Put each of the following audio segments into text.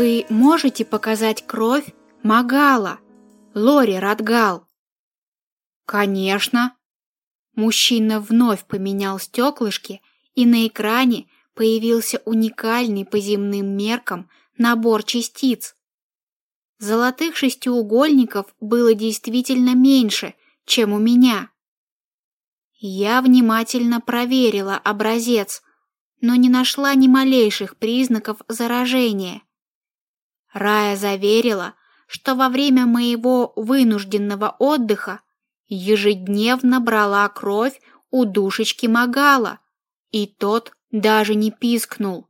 Вы можете показать кровь Магала, Лори Радгал? Конечно. Мужчина вновь поменял стеклышки, и на экране появился уникальный по земным меркам набор частиц. Золотых шестиугольников было действительно меньше, чем у меня. Я внимательно проверила образец, но не нашла ни малейших признаков заражения. Рая заверила, что во время моего вынужденного отдыха ежедневно брала кровь у душечки Магала, и тот даже не пискнул.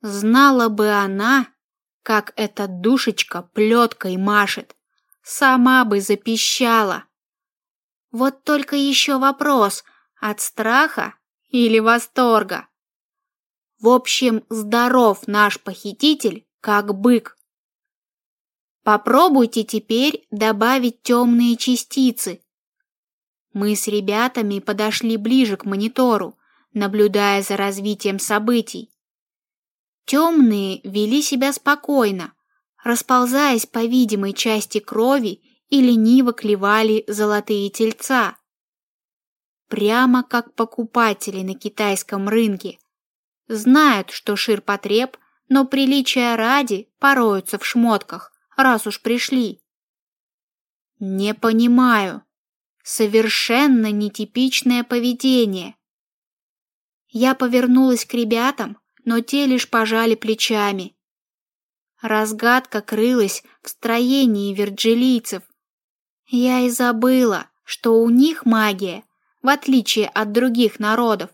Знала бы она, как эта душечка плеткой машет, сама бы запищала. Вот только еще вопрос, от страха или восторга. В общем, здоров наш похититель, как бык. Попробуйте теперь добавить темные частицы. Мы с ребятами подошли ближе к монитору, наблюдая за развитием событий. Темные вели себя спокойно, расползаясь по видимой части крови и лениво клевали золотые тельца. Прямо как покупатели на китайском рынке. Знают, что ширпотреб, но приличия ради пороются в шмотках, раз уж пришли. Не понимаю. Совершенно нетипичное поведение. Я повернулась к ребятам, но те лишь пожали плечами. Разгадка крылась в строении вирджилийцев. Я и забыла, что у них магия, в отличие от других народов,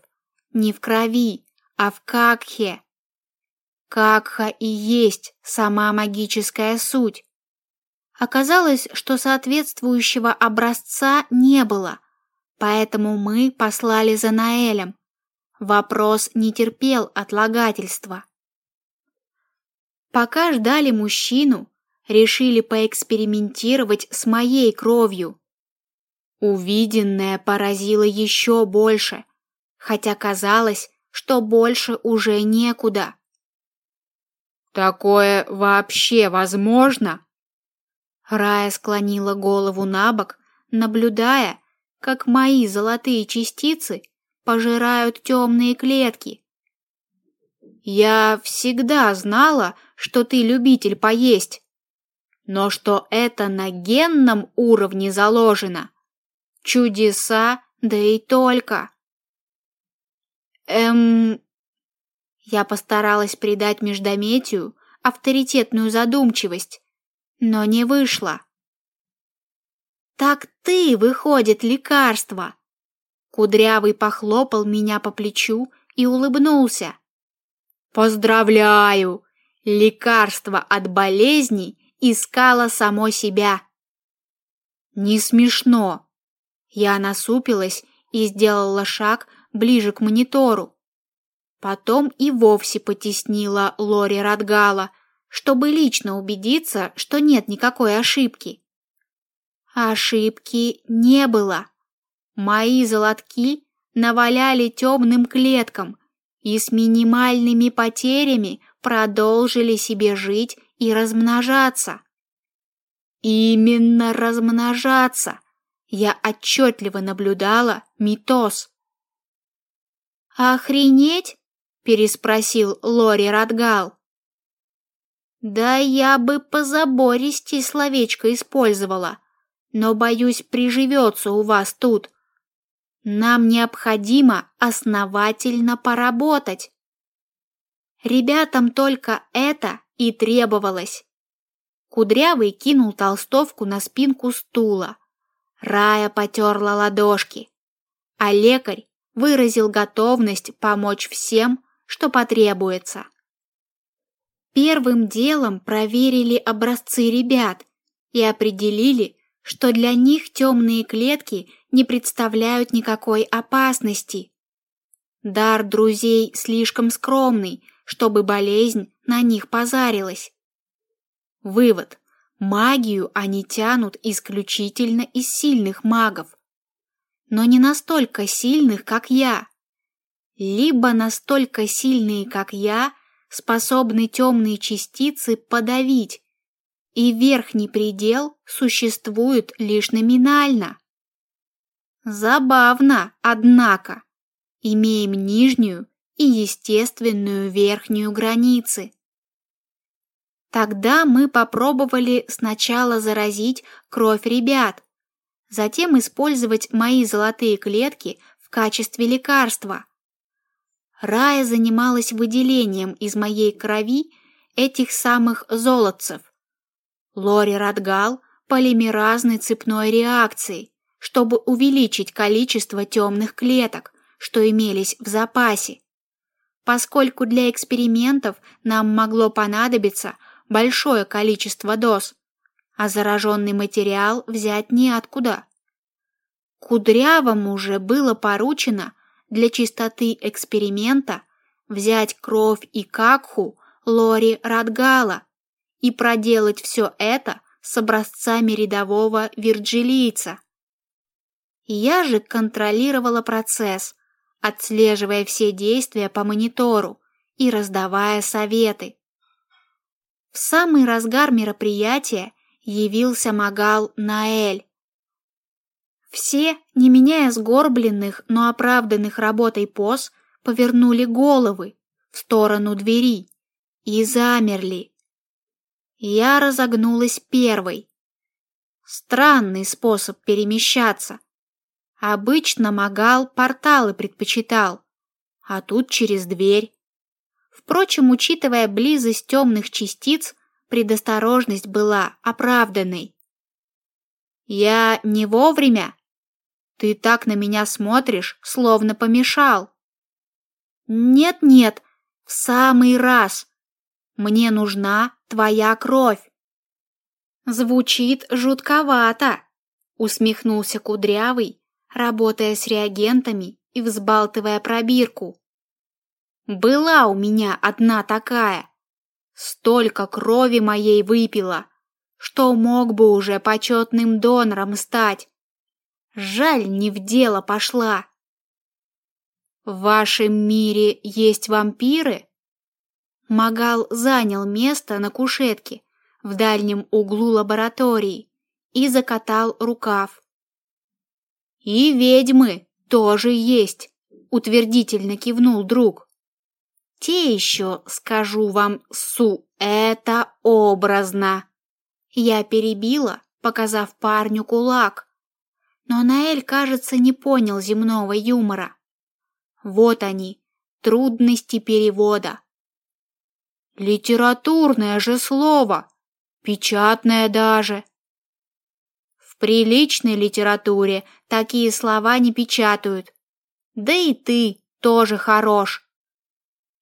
не в крови, а в какхе. Какха и есть сама магическая суть. Оказалось, что соответствующего образца не было, поэтому мы послали за Наэлем, Вопрос не терпел отлагательства. Пока ждали мужчину, решили поэкспериментировать с моей кровью. Увиденное поразило еще больше, хотя казалось, что больше уже некуда. Такое вообще возможно? Рая склонила голову на бок, наблюдая, как мои золотые частицы пожирают темные клетки. Я всегда знала, что ты любитель поесть, но что это на генном уровне заложено. Чудеса, да и только. Эм... Я постаралась придать междометию авторитетную задумчивость, но не вышло. Так ты, выходит, лекарство. Кудрявый похлопал меня по плечу и улыбнулся. Поздравляю! Лекарство от болезней искало само себя. Не смешно. Я насупилась и сделала шаг ближе к монитору. Потом и вовсе потеснила Лори Радгала, чтобы лично убедиться, что нет никакой ошибки. Ошибки не было. Мои золотки наваляли темным клеткам и с минимальными потерями продолжили себе жить и размножаться. Именно размножаться. Я отчетливо наблюдала митоз. «Охренеть?» – переспросил Лори Радгал. «Да я бы позабористей словечко использовала, но, боюсь, приживется у вас тут. Нам необходимо основательно поработать. Ребятам только это и требовалось. Кудрявый кинул толстовку на спинку стула. Рая потерла ладошки, а лекарь выразил готовность помочь всем, что потребуется. Первым делом проверили образцы ребят и определили, что для них темные клетки не представляют никакой опасности. Дар друзей слишком скромный, чтобы болезнь на них позарилась. Вывод. Магию они тянут исключительно из сильных магов. Но не настолько сильных, как я. Либо настолько сильные, как я, способны темные частицы подавить, и верхний предел существует лишь номинально. Забавно, однако, имеем нижнюю и естественную верхнюю границы. Тогда мы попробовали сначала заразить кровь ребят, затем использовать мои золотые клетки в качестве лекарства. Рая занималась выделением из моей крови этих самых золотцев. Лори Радгал полимеразной цепной реакцией, чтобы увеличить количество темных клеток, что имелись в запасе. Поскольку для экспериментов нам могло понадобиться большое количество доз, а зараженный материал взять неоткуда. Кудрявому уже было поручено для чистоты эксперимента взять кровь и какху Лори Радгала и проделать все это с образцами рядового вирджилийца. Я же контролировала процесс, отслеживая все действия по монитору и раздавая советы. В самый разгар мероприятия явился Магал Наэль. Все, не меняя сгорбленных, но оправданных работой поз, повернули головы в сторону двери и замерли. Я разогнулась первой. Странный способ перемещаться. Обычно Магал порталы предпочитал, а тут через дверь. Впрочем, учитывая близость темных частиц, предосторожность была оправданной. «Я не вовремя? Ты так на меня смотришь, словно помешал». «Нет-нет, в самый раз. Мне нужна твоя кровь». «Звучит жутковато», — усмехнулся Кудрявый, работая с реагентами и взбалтывая пробирку. Была у меня одна такая. Столько крови моей выпила, что мог бы уже почетным донором стать. Жаль, не в дело пошла. В вашем мире есть вампиры? Магал занял место на кушетке в дальнем углу лаборатории и закатал рукав. И ведьмы тоже есть, утвердительно кивнул друг. Те еще, скажу вам, су, это образно. Я перебила, показав парню кулак. Но Наэль, кажется, не понял земного юмора. Вот они, трудности перевода. Литературное же слово, печатное даже. В приличной литературе такие слова не печатают. Да и ты тоже хорош.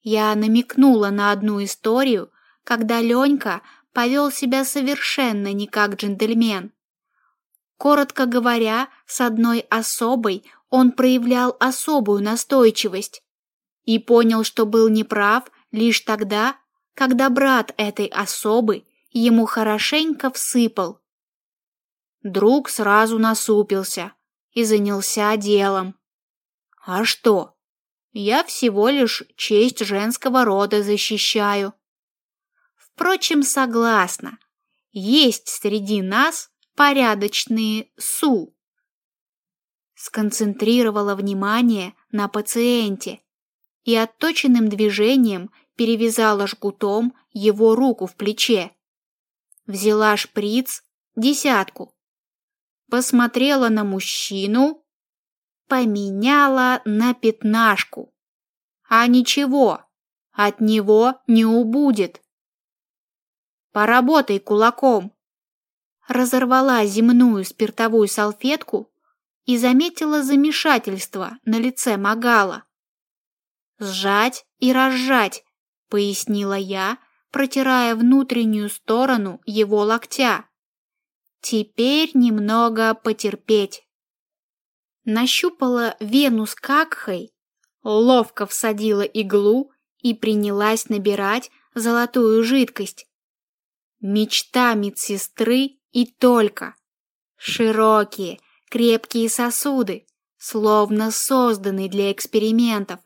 Я намекнула на одну историю, когда Ленька повел себя совершенно не как джентльмен. Коротко говоря, с одной особой он проявлял особую настойчивость и понял, что был неправ лишь тогда, когда брат этой особы ему хорошенько всыпал. Друг сразу насупился и занялся делом. А что? Я всего лишь честь женского рода защищаю. Впрочем, согласна, есть среди нас порядочные су. Сконцентрировала внимание на пациенте и отточенным движением перевязала жгутом его руку в плече. Взяла шприц, десятку. Посмотрела на мужчину поменяла на пятнашку. А ничего, от него не убудет. Поработай кулаком. Разорвала земную спиртовую салфетку и заметила замешательство на лице Магала. «Сжать и разжать», — пояснила я, протирая внутреннюю сторону его локтя. «Теперь немного потерпеть» нащупала вену с какхой, ловко всадила иглу и принялась набирать золотую жидкость. Мечта медсестры и только. Широкие, крепкие сосуды, словно созданные для экспериментов.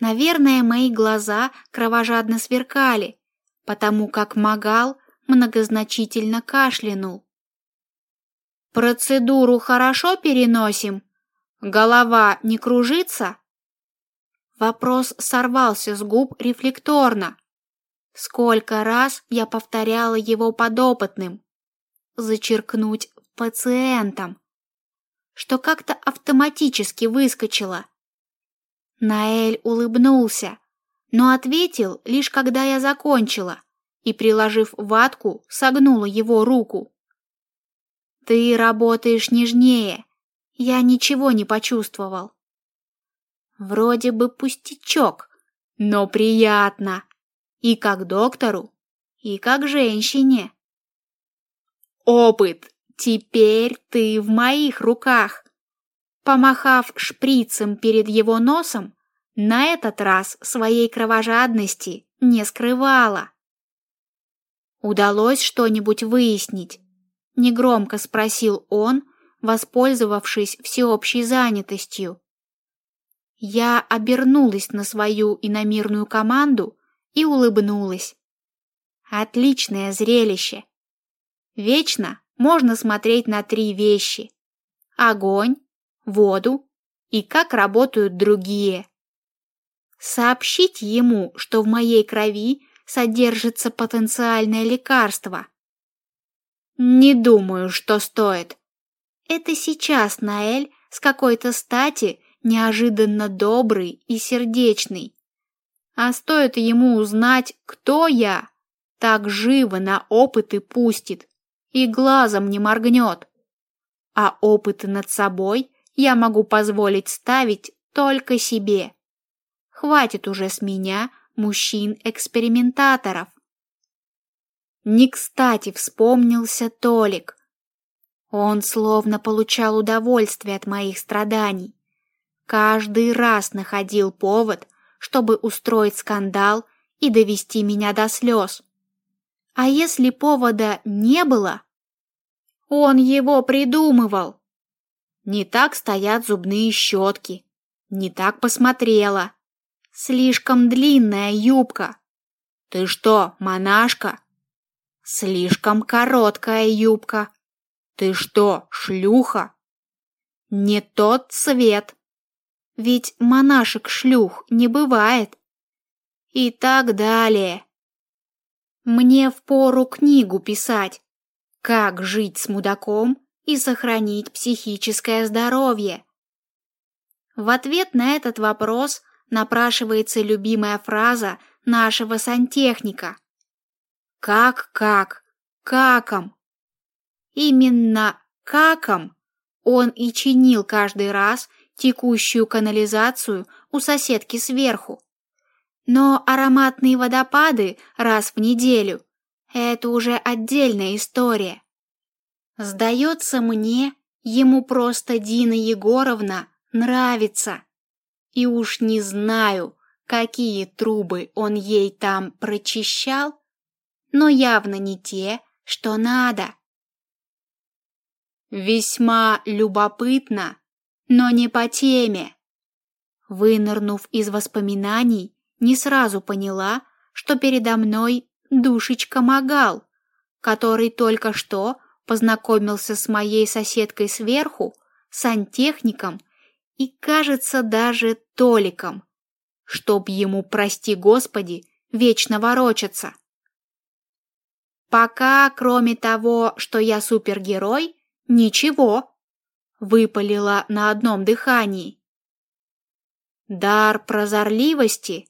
Наверное, мои глаза кровожадно сверкали, потому как Магал многозначительно кашлянул. «Процедуру хорошо переносим? Голова не кружится?» Вопрос сорвался с губ рефлекторно. Сколько раз я повторяла его подопытным. Зачеркнуть пациентам. Что как-то автоматически выскочило. Наэль улыбнулся, но ответил лишь когда я закончила и, приложив ватку, согнула его руку. «Ты работаешь нежнее. Я ничего не почувствовал». Вроде бы пустячок, но приятно. И как доктору, и как женщине. Опыт. Теперь ты в моих руках. Помахав шприцем перед его носом, на этот раз своей кровожадности не скрывала. Удалось что-нибудь выяснить? Негромко спросил он, воспользовавшись всеобщей занятостью. Я обернулась на свою иномирную команду и улыбнулась. Отличное зрелище. Вечно можно смотреть на три вещи. Огонь, воду и как работают другие. Сообщить ему, что в моей крови содержится потенциальное лекарство. Не думаю, что стоит. Это сейчас Наэль с какой-то стати неожиданно добрый и сердечный. А стоит ему узнать, кто я, так живо на опыты пустит и глазом не моргнет. А опыты над собой я могу позволить ставить только себе. Хватит уже с меня мужчин-экспериментаторов. Не кстати вспомнился Толик. Он словно получал удовольствие от моих страданий каждый раз находил повод, чтобы устроить скандал и довести меня до слез. А если повода не было, он его придумывал. Не так стоят зубные щетки, не так посмотрела. Слишком длинная юбка. Ты что, монашка? Слишком короткая юбка. Ты что, шлюха? Не тот цвет. Ведь монашек-шлюх не бывает. И так далее. Мне впору книгу писать. Как жить с мудаком и сохранить психическое здоровье. В ответ на этот вопрос напрашивается любимая фраза нашего сантехника. Как-как, каком. Именно каком он и чинил каждый раз, текущую канализацию у соседки сверху. Но ароматные водопады раз в неделю – это уже отдельная история. Сдается мне, ему просто Дина Егоровна нравится. И уж не знаю, какие трубы он ей там прочищал, но явно не те, что надо. Весьма любопытно, но не по теме. Вынырнув из воспоминаний, не сразу поняла, что передо мной душечка Магал, который только что познакомился с моей соседкой сверху, сантехником и, кажется, даже Толиком, чтоб ему, прости Господи, вечно ворочаться. Пока, кроме того, что я супергерой, ничего выпалила на одном дыхании. Дар прозорливости?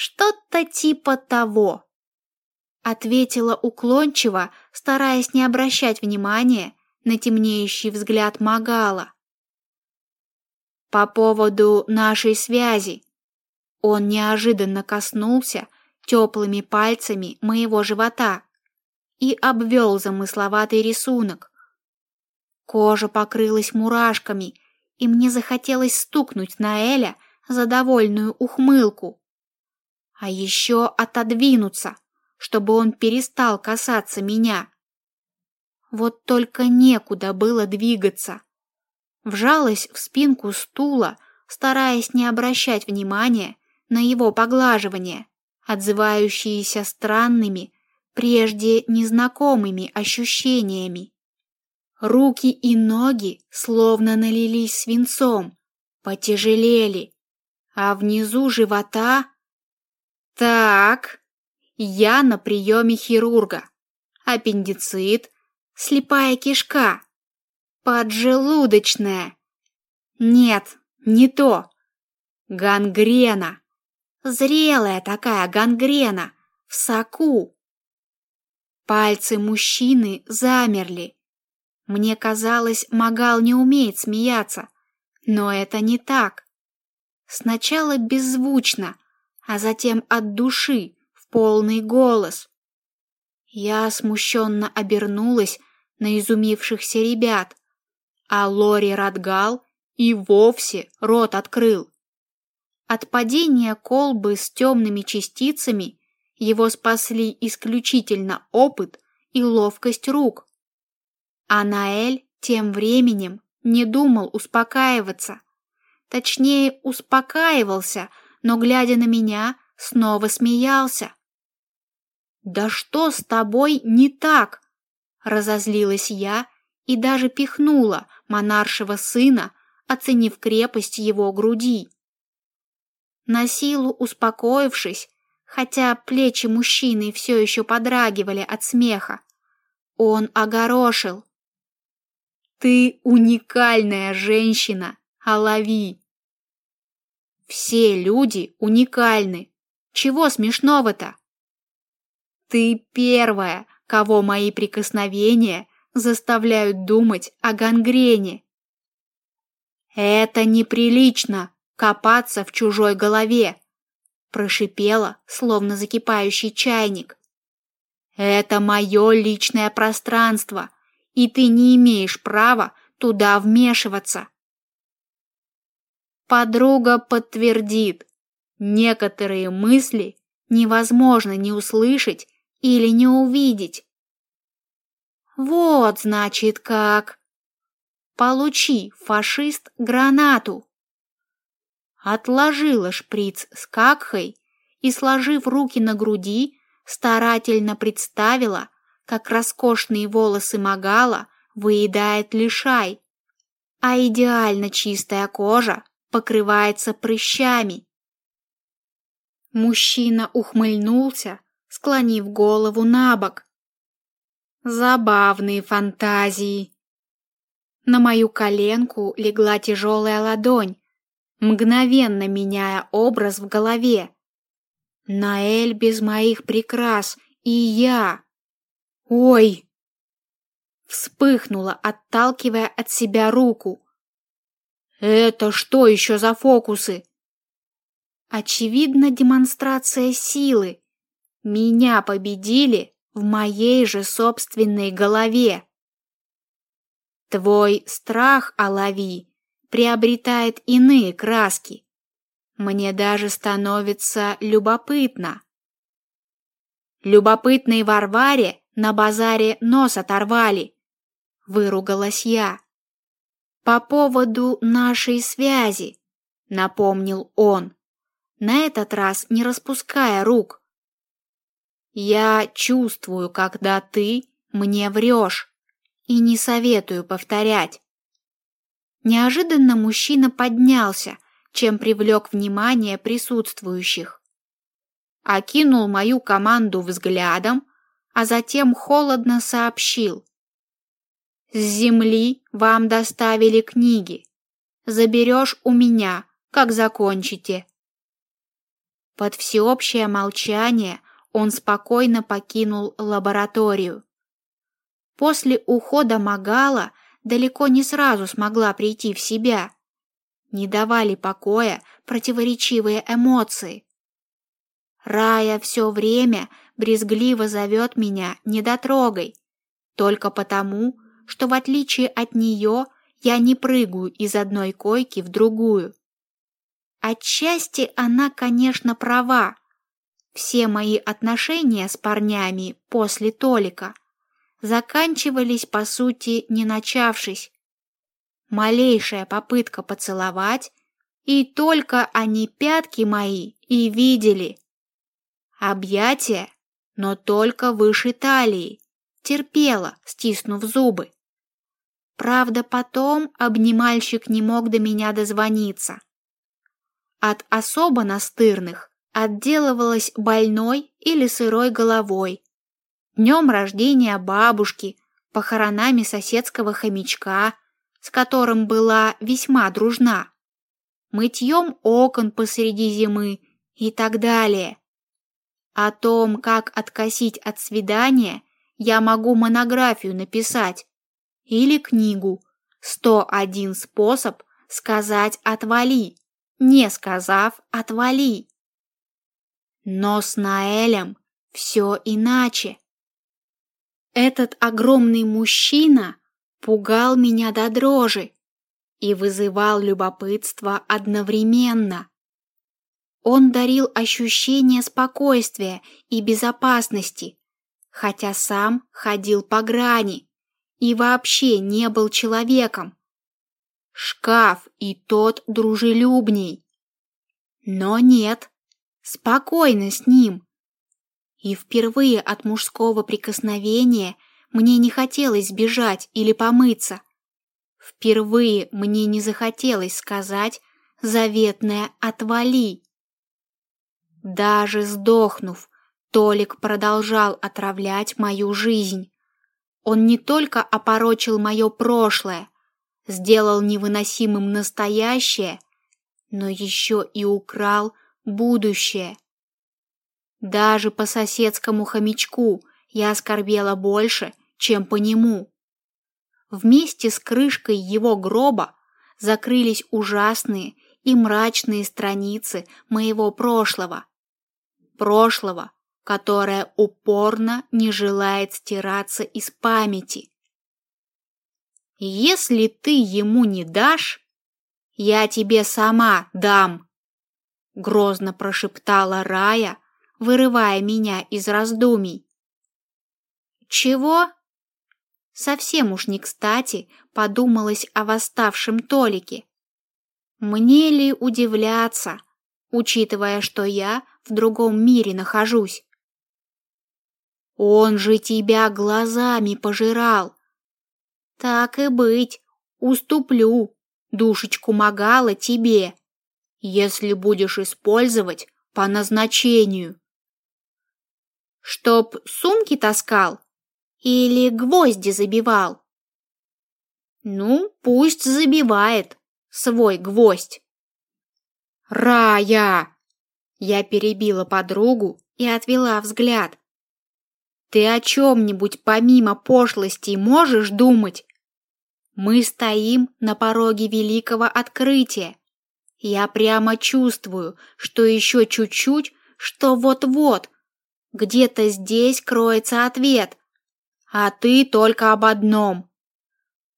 Что-то типа того, ответила уклончиво, стараясь не обращать внимания на темнеющий взгляд Магала. По поводу нашей связи. Он неожиданно коснулся теплыми пальцами моего живота и обвел замысловатый рисунок, Кожа покрылась мурашками, и мне захотелось стукнуть на Эля за довольную ухмылку. А еще отодвинуться, чтобы он перестал касаться меня. Вот только некуда было двигаться. Вжалась в спинку стула, стараясь не обращать внимания на его поглаживание, отзывающиеся странными, прежде незнакомыми ощущениями. Руки и ноги словно налились свинцом, потяжелели, а внизу живота... Так, я на приеме хирурга. Аппендицит, слепая кишка, поджелудочная. Нет, не то. Гангрена. Зрелая такая гангрена, в соку. Пальцы мужчины замерли. Мне казалось, Магал не умеет смеяться, но это не так. Сначала беззвучно, а затем от души, в полный голос. Я смущенно обернулась на изумившихся ребят, а Лори Радгал и вовсе рот открыл. От падения колбы с темными частицами его спасли исключительно опыт и ловкость рук. А Наэль тем временем не думал успокаиваться. Точнее, успокаивался, но, глядя на меня, снова смеялся. «Да что с тобой не так?» Разозлилась я и даже пихнула монаршего сына, оценив крепость его груди. На силу успокоившись, хотя плечи мужчины все еще подрагивали от смеха, он огорошил. «Ты уникальная женщина, Алави!» «Все люди уникальны. Чего смешного-то?» «Ты первая, кого мои прикосновения заставляют думать о гангрене». «Это неприлично!» копаться в чужой голове, прошипела, словно закипающий чайник. Это мое личное пространство, и ты не имеешь права туда вмешиваться. Подруга подтвердит, некоторые мысли невозможно не услышать или не увидеть. Вот, значит, как. Получи, фашист, гранату отложила шприц с какхой и, сложив руки на груди, старательно представила, как роскошные волосы Магала выедает лишай, а идеально чистая кожа покрывается прыщами. Мужчина ухмыльнулся, склонив голову на бок. Забавные фантазии. На мою коленку легла тяжелая ладонь, мгновенно меняя образ в голове. Наэль без моих прикрас и я. Ой! Вспыхнула, отталкивая от себя руку. Это что еще за фокусы? Очевидно, демонстрация силы. Меня победили в моей же собственной голове. Твой страх, Алави, приобретает иные краски. Мне даже становится любопытно. Любопытные Варваре на базаре нос оторвали, выругалась я. По поводу нашей связи, напомнил он, на этот раз не распуская рук. Я чувствую, когда ты мне врешь, и не советую повторять. Неожиданно мужчина поднялся, чем привлек внимание присутствующих. Окинул мою команду взглядом, а затем холодно сообщил. «С земли вам доставили книги. Заберешь у меня, как закончите». Под всеобщее молчание он спокойно покинул лабораторию. После ухода Магала далеко не сразу смогла прийти в себя. Не давали покоя противоречивые эмоции. Рая все время брезгливо зовет меня недотрогой, только потому, что в отличие от нее я не прыгаю из одной койки в другую. Отчасти она, конечно, права. Все мои отношения с парнями после Толика – заканчивались по сути не начавшись. Малейшая попытка поцеловать и только они пятки мои и видели. Объятия, но только выше талии, терпела, стиснув зубы. Правда, потом обнимальщик не мог до меня дозвониться. От особо настырных отделывалась больной или сырой головой, днем рождения бабушки, похоронами соседского хомячка, с которым была весьма дружна, мытьем окон посреди зимы и так далее. О том, как откосить от свидания, я могу монографию написать или книгу «101 способ сказать «отвали», не сказав «отвали». Но с Наэлем все иначе. Этот огромный мужчина пугал меня до дрожи и вызывал любопытство одновременно. Он дарил ощущение спокойствия и безопасности, хотя сам ходил по грани и вообще не был человеком. Шкаф и тот дружелюбней. Но нет, спокойно с ним. И впервые от мужского прикосновения мне не хотелось бежать или помыться. Впервые мне не захотелось сказать заветное «отвали». Даже сдохнув, Толик продолжал отравлять мою жизнь. Он не только опорочил мое прошлое, сделал невыносимым настоящее, но еще и украл будущее. Даже по соседскому хомячку я оскорбела больше, чем по нему. Вместе с крышкой его гроба закрылись ужасные и мрачные страницы моего прошлого. Прошлого, которое упорно не желает стираться из памяти. Если ты ему не дашь, я тебе сама дам, грозно прошептала Рая, вырывая меня из раздумий. Чего? Совсем уж не кстати подумалось о восставшем Толике. Мне ли удивляться, учитывая, что я в другом мире нахожусь? Он же тебя глазами пожирал. Так и быть, уступлю душечку Магала тебе, если будешь использовать по назначению. Чтоб сумки таскал или гвозди забивал? Ну, пусть забивает свой гвоздь. Рая! Я перебила подругу и отвела взгляд. Ты о чем-нибудь помимо пошлости можешь думать? Мы стоим на пороге великого открытия. Я прямо чувствую, что еще чуть-чуть, что вот-вот, где-то здесь кроется ответ. А ты только об одном.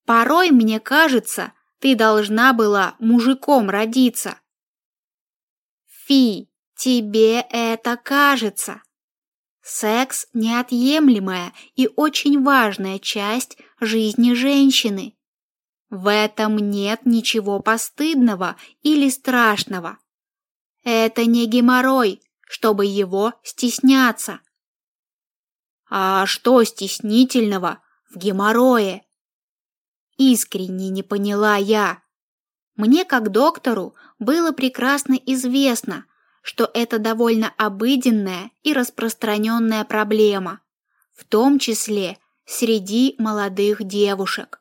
Порой мне кажется, ты должна была мужиком родиться. Фи, тебе это кажется. Секс – неотъемлемая и очень важная часть жизни женщины. В этом нет ничего постыдного или страшного. Это не геморрой, чтобы его стесняться. А что стеснительного в геморрое? Искренне не поняла я. Мне, как доктору, было прекрасно известно, что это довольно обыденная и распространенная проблема, в том числе среди молодых девушек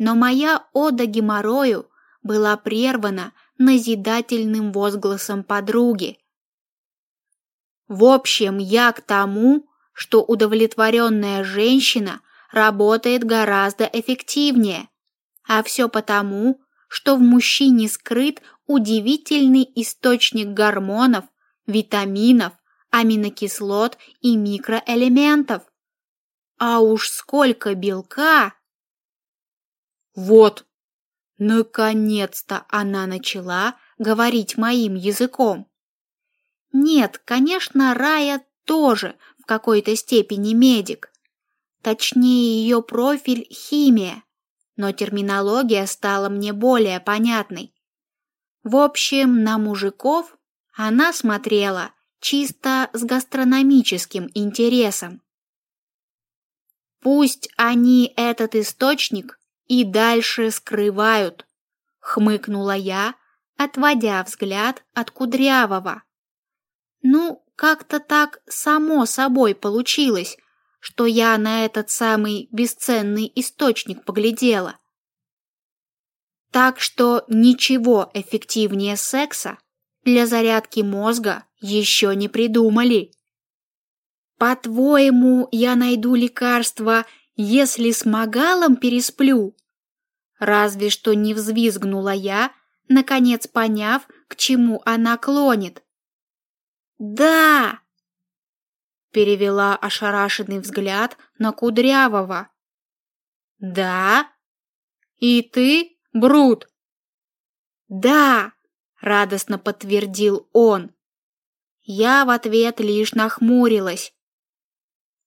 но моя ода геморрою была прервана назидательным возгласом подруги. В общем, я к тому, что удовлетворенная женщина работает гораздо эффективнее, а все потому, что в мужчине скрыт удивительный источник гормонов, витаминов, аминокислот и микроэлементов. А уж сколько белка! Вот, наконец-то она начала говорить моим языком. Нет, конечно, Рая тоже в какой-то степени медик. Точнее, ее профиль химия, но терминология стала мне более понятной. В общем, на мужиков она смотрела чисто с гастрономическим интересом. Пусть они этот источник и дальше скрывают, хмыкнула я, отводя взгляд от Кудрявого. Ну, как-то так само собой получилось, что я на этот самый бесценный источник поглядела. Так что ничего эффективнее секса для зарядки мозга еще не придумали. По-твоему, я найду лекарство, если с Магалом пересплю? Разве что не взвизгнула я, наконец поняв, к чему она клонит. «Да!» Перевела ошарашенный взгляд на Кудрявого. «Да? И ты, Брут?» «Да!» — радостно подтвердил он. Я в ответ лишь нахмурилась.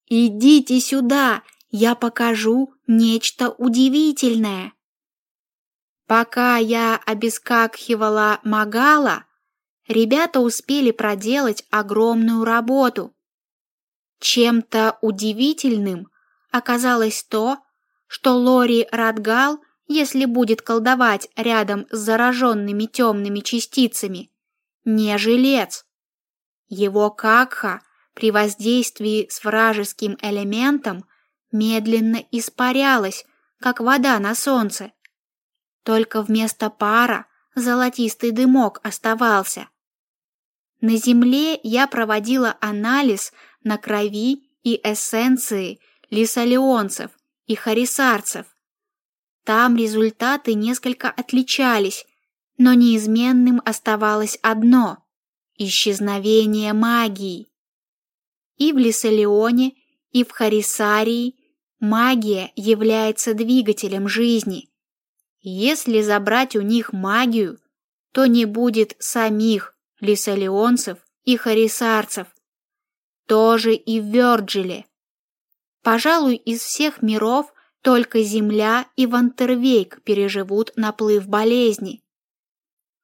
«Идите сюда, я покажу нечто удивительное!» Пока я обескакивала Магала, ребята успели проделать огромную работу. Чем-то удивительным оказалось то, что Лори Радгал, если будет колдовать рядом с зараженными темными частицами, не жилец. Его какха при воздействии с вражеским элементом медленно испарялась, как вода на солнце. Только вместо пара золотистый дымок оставался. На земле я проводила анализ на крови и эссенции лисолеонцев и харисарцев. Там результаты несколько отличались, но неизменным оставалось одно – исчезновение магии. И в Лисолеоне, и в Харисарии магия является двигателем жизни – если забрать у них магию, то не будет самих лисолеонцев и харисарцев. Тоже и в Вёрджиле. Пожалуй, из всех миров только Земля и Вантервейк переживут наплыв болезни.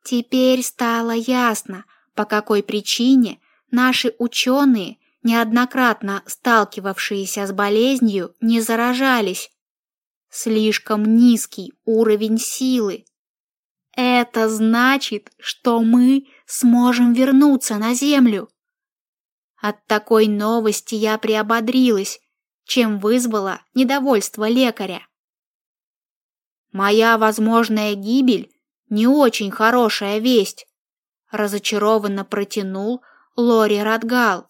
Теперь стало ясно, по какой причине наши ученые, неоднократно сталкивавшиеся с болезнью, не заражались. Слишком низкий уровень силы. Это значит, что мы сможем вернуться на Землю. От такой новости я приободрилась, чем вызвала недовольство лекаря. Моя возможная гибель не очень хорошая весть, разочарованно протянул Лори Радгал.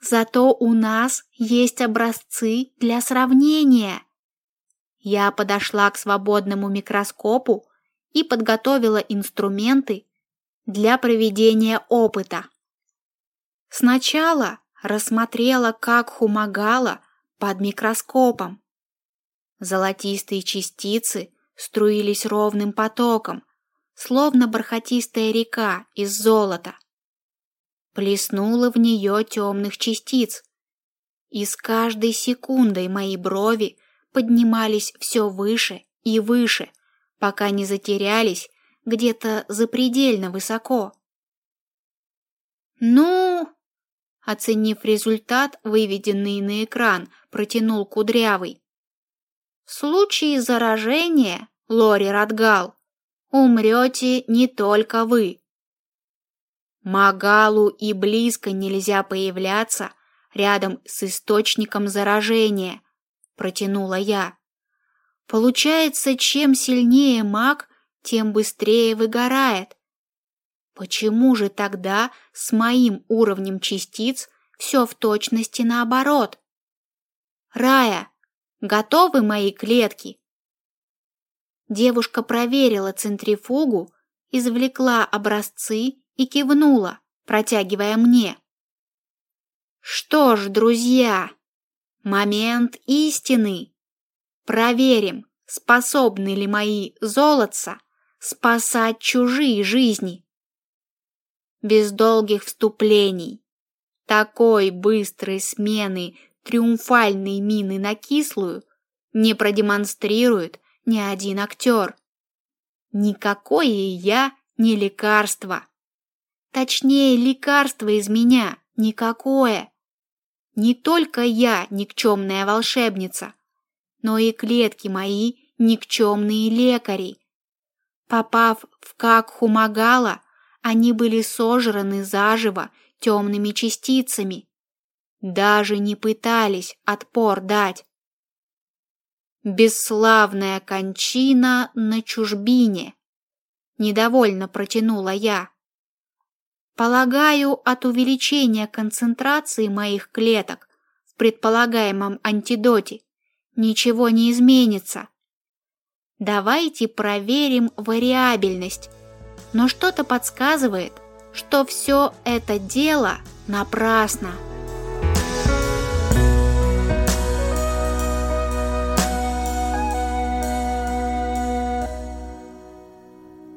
Зато у нас есть образцы для сравнения. Я подошла к свободному микроскопу и подготовила инструменты для проведения опыта. Сначала рассмотрела, как хумагала под микроскопом. Золотистые частицы струились ровным потоком, словно бархатистая река из золота. Плеснула в нее темных частиц, и с каждой секундой мои брови поднимались все выше и выше, пока не затерялись где-то запредельно высоко. «Ну...» Оценив результат, выведенный на экран, протянул Кудрявый. «В случае заражения, Лори Радгал, умрете не только вы. Магалу и близко нельзя появляться рядом с источником заражения, протянула я. Получается, чем сильнее маг, тем быстрее выгорает. Почему же тогда с моим уровнем частиц все в точности наоборот? Рая, готовы мои клетки? Девушка проверила центрифугу, извлекла образцы и кивнула, протягивая мне. Что ж, друзья, Момент истины. Проверим, способны ли мои золотца спасать чужие жизни. Без долгих вступлений. Такой быстрой смены триумфальной мины на кислую не продемонстрирует ни один актер. Никакое я не лекарство. Точнее, лекарство из меня никакое. Не только я никчемная волшебница, но и клетки мои никчемные лекари. Попав в Какху Магала, они были сожраны заживо темными частицами. Даже не пытались отпор дать. Бесславная кончина на чужбине. Недовольно протянула я. Полагаю, от увеличения концентрации моих клеток в предполагаемом антидоте ничего не изменится. Давайте проверим вариабельность. Но что-то подсказывает, что все это дело напрасно.